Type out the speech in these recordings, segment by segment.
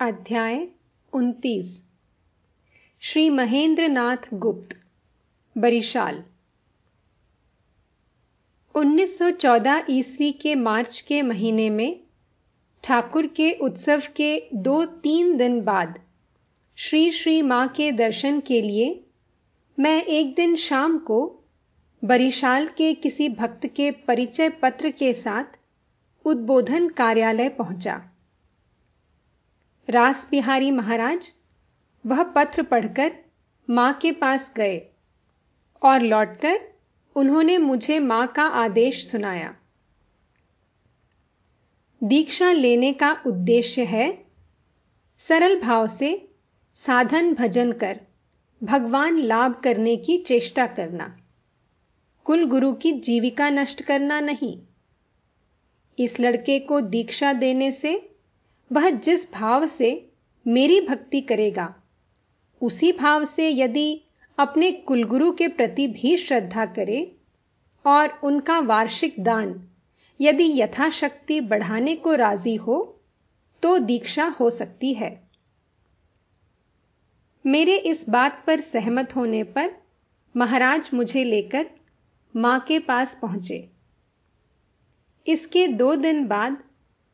अध्याय उनतीस। श्री महेंद्र नाथ गुप्त, बरिशाल। 1914 ईस्वी के मार्च के महीने में ठाकुर के उत्सव के दो तीन दिन बाद श्री श्री माँ के दर्शन के लिए मैं एक दिन शाम को बरिशाल के किसी भक्त के परिचय पत्र के साथ उद्बोधन कार्यालय पहुँचा। रास बिहारी महाराज, वह पत्र पढ़कर माँ के पास गए और लौटकर उन्होंने मुझे माँ का आदेश सुनाया। दीक्षा लेने का उद्देश्य है सरल भाव से साधन भजन कर, भगवान लाभ करने की चेष्टा करना। कुल गुरु की जीविका नष्ट करना नहीं। इस लड़के को दीक्षा देने से वह जिस भाव से मेरी भक्ति करेगा, उसी भाव से यदि अपने कुलगुरु के प्रति भी श्रद्धा करे और उनका वार्षिक दान यदि यथाशक्ति बढ़ाने को राज़ी हो तो दीक्षा हो सकती है। मेरे इस बात पर सहमत होने पर महाराज मुझे लेकर माँ के पास पहुँचे। इसके दो दिन बाद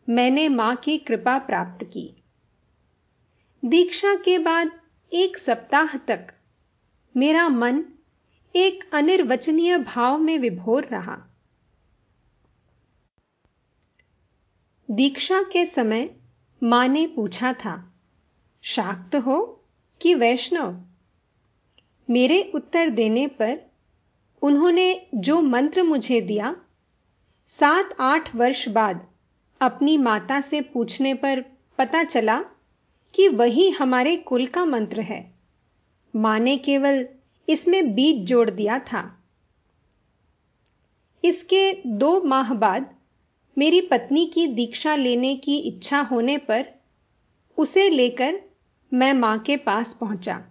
मैंने माँ की कृपा प्राप्त की। दीक्षा के बाद एक सप्ताह तक मेरा मन एक अनिर्वचनीय भाव में विभोर रहा। दीक्षा के समय माँ ने पूछा था, शाक्त हो कि वैष्णव? मेरे उत्तर देने पर उन्होंने जो मंत्र मुझे दिया, सात आठ वर्ष बाद अपनी माता से पूछने पर पता चला कि वही हमारे कुल का मंत्र है। माँ ने केवल इसमें बीज जोड़ दिया था। इसके दो माह बाद मेरी पत्नी की दीक्षा लेने की इच्छा होने पर उसे लेकर मैं माँ के पास पहुँचा।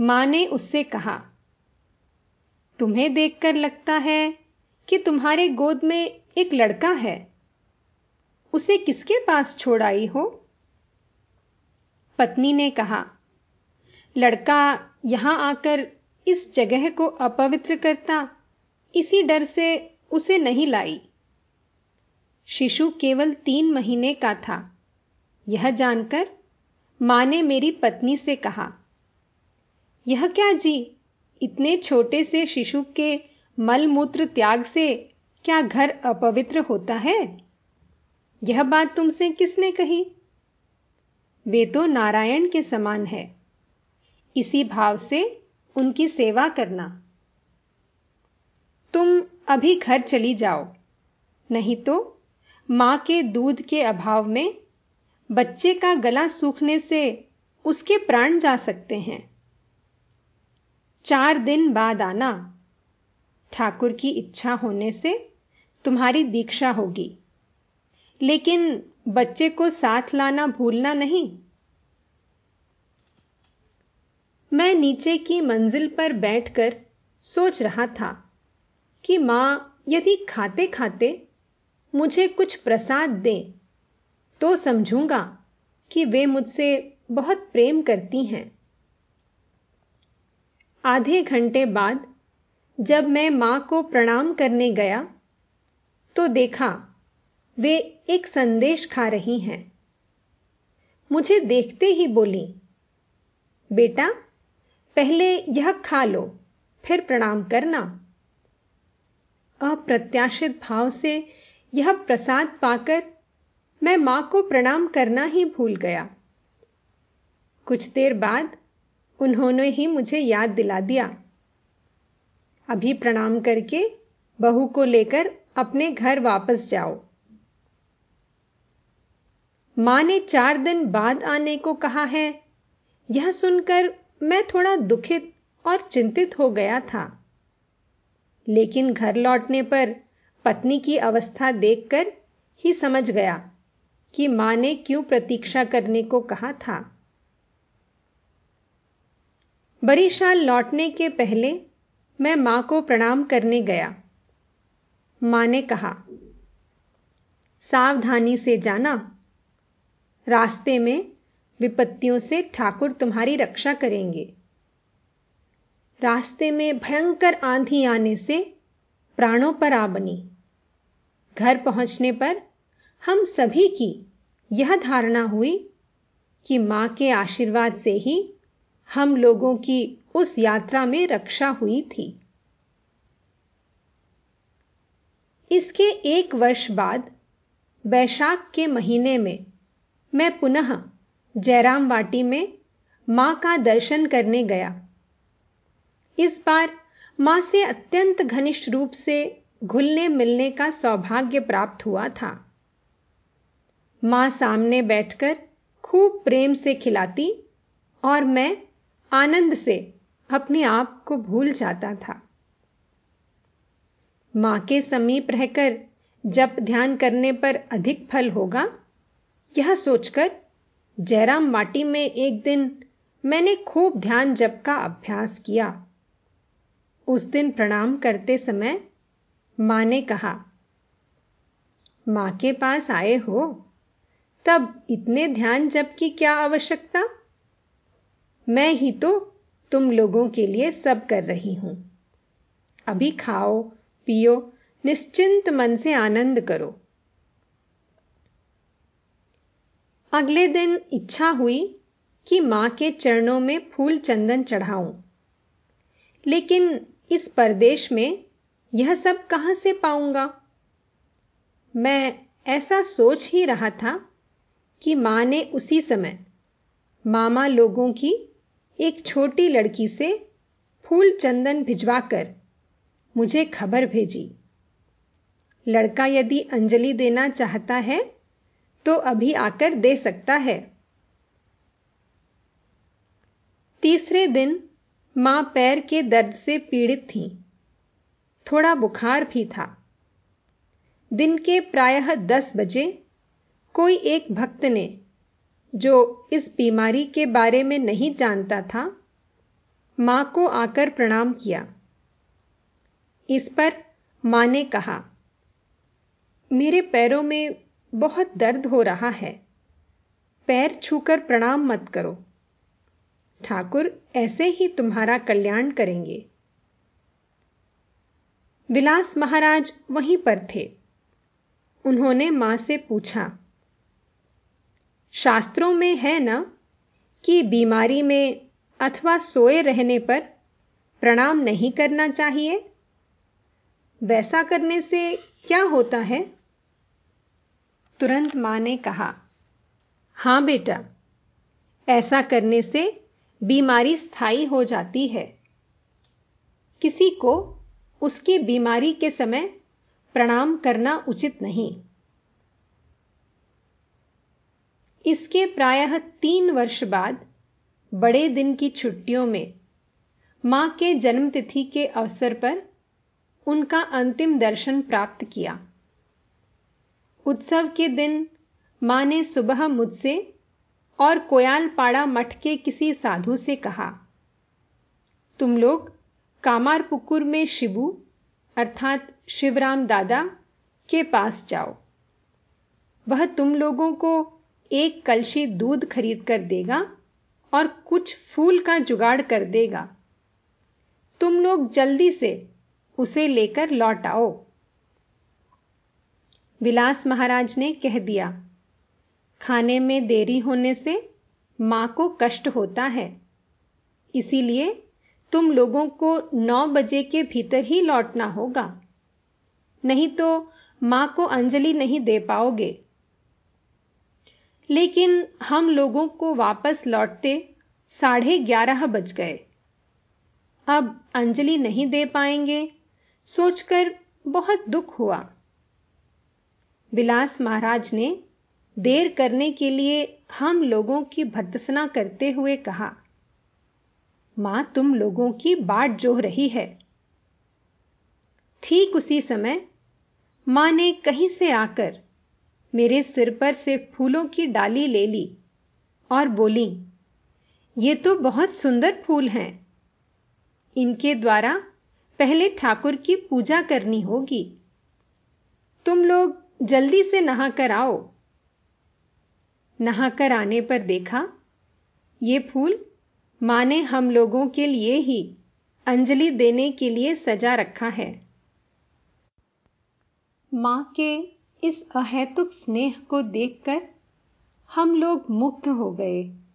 माँ ने उससे कहा, तुम्हें देखकर लगता है कि तुम्हारे गोद में एक लड़का है। उसे किसके पास छोड़ आई हो? पत्नी ने कहा, लड़का यहाँ आकर इस जगह को अपवित्र करता, इसी डर से उसे नहीं लाई। शिशु केवल तीन महीने का था। यह जानकर माँ ने मेरी पत्नी से कहा, यह क्या जी, इतने छोटे से शिशु के मलमूत्र त्याग से क्या घर अपवित्र होता है? यह बात तुमसे किसने कही? वे तो नारायण के समान है। इसी भाव से उनकी सेवा करना। तुम अभी घर चली जाओ, नहीं तो माँ के दूध के अभाव में बच्चे का गला सूखने से उसके प्राण जा सकते हैं। चार दिन बाद आना। ठाकुर की इच्छा होने से तुम्हारी दीक्षा होगी। लेकिन बच्चे को साथ लाना भूलना नहीं। मैं नीचे की मंजिल पर बैठकर सोच रहा था कि माँ यदि खाते खाते मुझे कुछ प्रसाद दें तो समझूँगा कि वे मुझसे बहुत प्रेम करती हैं। आधे घंटे बाद जब मैं माँ को प्रणाम करने गया तो देखा वे एक संदेश खा रही हैं। मुझे देखते ही बोली, बेटा, पहले यह खा लो, फिर प्रणाम करना। अप्रत्याशित भाव से यह प्रसाद पाकर मैं माँ को प्रणाम करना ही भूल गया। कुछ देर बाद उन्होंने ही मुझे याद दिला दिया। अभी प्रणाम करके बहू को लेकर अपने घर वापस जाओ। माँ ने चार दिन बाद आने को कहा है। यह सुनकर मैं थोड़ा दुखित और चिंतित हो गया था। लेकिन घर लौटने पर पत्नी की अवस्था देखकर ही समझ गया कि माँ ने क्यों प्रतीक्षा करने को कहा था। बरीशाल लौटने के पहले मैं माँ को प्रणाम करने गया। माँ ने कहा, सावधानी से जाना रास्ते में विपत्तियों से ठाकुर तुम्हारी रक्षा करेंगे। रास्ते में भयंकर आंधी आने से प्राणों पर आ बनी। घर पहुँचने पर हम सभी की यह धारणा हुई कि माँ के आशीर्वाद से ही हम लोगों की उस यात्रा में रक्षा हुई थी। इसके एक वर्ष बाद वैशाख के महीने में मैं पुनः जयराम वाटी में माँ का दर्शन करने गया। इस बार माँ से अत्यंत घनिष्ठ रूप से घुलने मिलने का सौभाग्य प्राप्त हुआ था। माँ सामने बैठकर खूब प्रेम से खिलाती और मैं आनंद से अपने आप को भूल जाता था। माँ के समीप रहकर जप ध्यान करने पर अधिक फल होगा? यह सोचकर, जयराम माटी में एक दिन मैंने खूब ध्यान जप का अभ्यास किया। उस दिन प्रणाम करते समय माँ ने कहा, माँ के पास आए हो, तब इतने ध्यान जप की क्या आवश्यकता? मैं ही तो तुम लोगों के लिए सब कर रही हूँ। अभी खाओ, पियो, निश्चिंत मन से आनंद करो। अगले दिन इच्छा हुई कि माँ के चरणों में फूल चंदन चढ़ाऊं। लेकिन इस परदेश में यह सब कहाँ से पाऊँगा? मैं ऐसा सोच ही रहा था कि माँ ने उसी समय मामा लोगों की एक छोटी लड़की से फूल चंदन भिजवाकर मुझे खबर भेजी। लड़का यदि अंजलि देना चाहता है तो अभी आकर दे सकता है। तीसरे दिन माँ पैर के दर्द से पीड़ित थी। थोड़ा बुखार भी था। दिन के प्रायः दस बजे कोई एक भक्त ने, जो इस बीमारी के बारे में नहीं जानता था, माँ को आकर प्रणाम किया। इस पर माँ ने कहा, मेरे पैरों में बहुत दर्द हो रहा है। पैर छूकर प्रणाम मत करो। ठाकुर, ऐसे ही तुम्हारा कल्याण करेंगे। विलास महाराज वहीं पर थे। उन्होंने माँ से पूछा, शास्त्रों में है ना कि बीमारी में अथवा सोए रहने पर प्रणाम नहीं करना चाहिए? वैसा करने से क्या होता है? तुरंत माँ ने कहा हाँ बेटा। ऐसा करने से बीमारी स्थायी हो जाती है। किसी को उसकी बीमारी के समय प्रणाम करना उचित नहीं। इसके प्रायः तीन वर्ष बाद बड़े दिन की छुट्टियों में माँ के जन्मतिथि के अवसर पर उनका अंतिम दर्शन प्राप्त किया। उत्सव के दिन माँ ने सुबह मुझसे और कोयालपाड़ा मठ के किसी साधु से कहा, तुम लोग कामारपुकुर में शिबू, अर्थात शिवराम दादा, के पास जाओ। वह तुम लोगों को एक कलशी दूध खरीद कर देगा और कुछ फूल का जुगाड़ कर देगा। तुम लोग जल्दी से उसे लेकर लौट आओ। विलास महाराज ने कह दिया, खाने में देरी होने से माँ को कष्ट होता है। इसीलिए तुम लोगों को नौ बजे के भीतर ही लौटना होगा। नहीं तो माँ को अंजलि नहीं दे पाओगे। लेकिन हम लोगों को वापस लौटते साढ़े ग्यारह बज गए। अब अंजलि नहीं दे पाएँगे, सोचकर बहुत दुख हुआ। विलास महाराज ने, देर करने के लिए हम लोगों की भर्त्सना करते हुए कहा, माँ, तुम लोगों की बाट जोह रही है। ठीक उसी समय, माँ ने कहीं से आकर मेरे सिर पर से फूलों की डाली ले ली और बोली, ये तो बहुत सुंदर फूल हैं। इनके द्वारा पहले ठाकुर की पूजा करनी होगी। तुम लोग जल्दी से नहाकर आओ। नहाकर आने पर देखा, ये फूल माँ ने हम लोगों के लिए ही अंजलि देने के लिए सजा रखा है। माँ के इस अहेतुक स्नेह को देखकर हम लोग मुक्त हो गए।